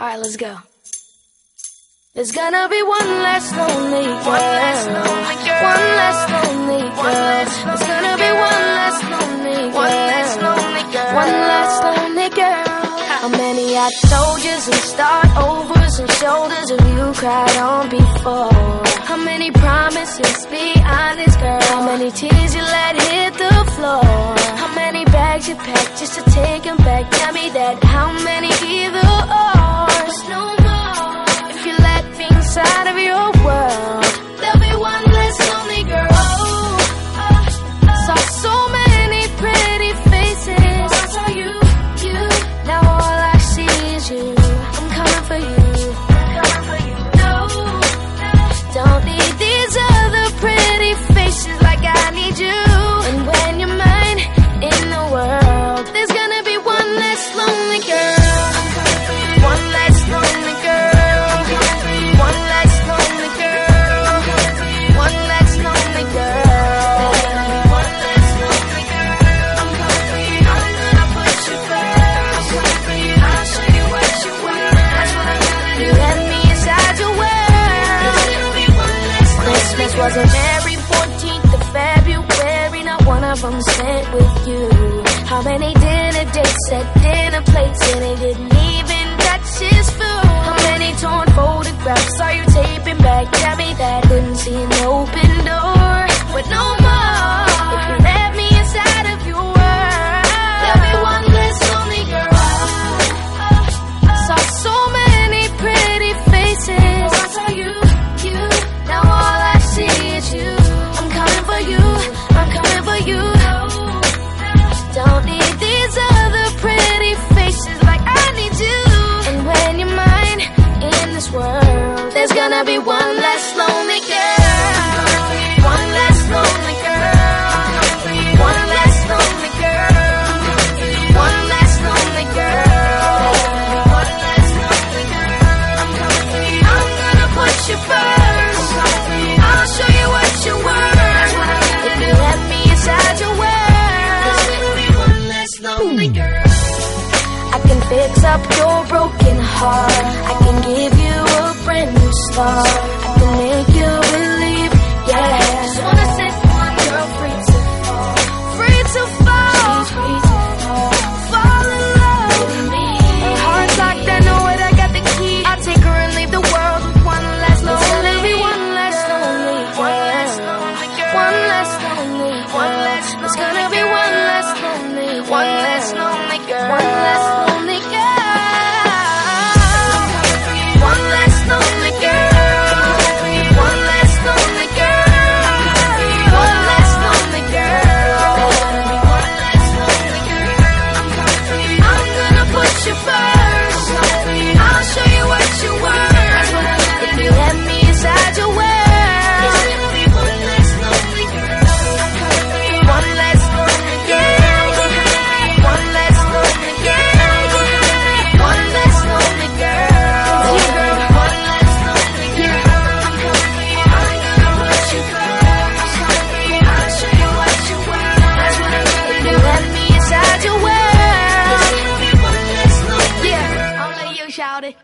Alright, let's go. There's gonna be one less lonely girl. One less lonely girl. One less lonely girl. There's gonna be one less lonely girl. One less lonely girl. One less lonely girl. How many I soldiers and start overs and shoulders have you cried on before? How many promises? Be honest, girl. How many tears you let hit the floor? How many bags you packed just to take them back? Tell me that. How many Christmas wasn't every 14th of February. Not one of them spent with you. How many dinner dates at dinner plates and they didn't even touch his food? How many torn photographs are you taping back? Tell me that didn't see an open door. But no this world, there's gonna be one less lonely girl. One less lonely girl. One less lonely girl. One less lonely girl. One less lonely girl. I'm coming for you. I'm gonna put you first. I'll show you what you're worth. If you let me inside your world, there's gonna be one less lonely hmm. girl. I can fix up your broken heart fall. I can make you believe, yeah. I say one girl free to fall, free to fall, free to fall. fall in love. Heart's locked, I know it, I got the key. I take her and leave the world with one less lonely. One less lonely, one less lonely one less lonely, it's gonna be one less lonely, one less lonely girl, one less. Lonely れ。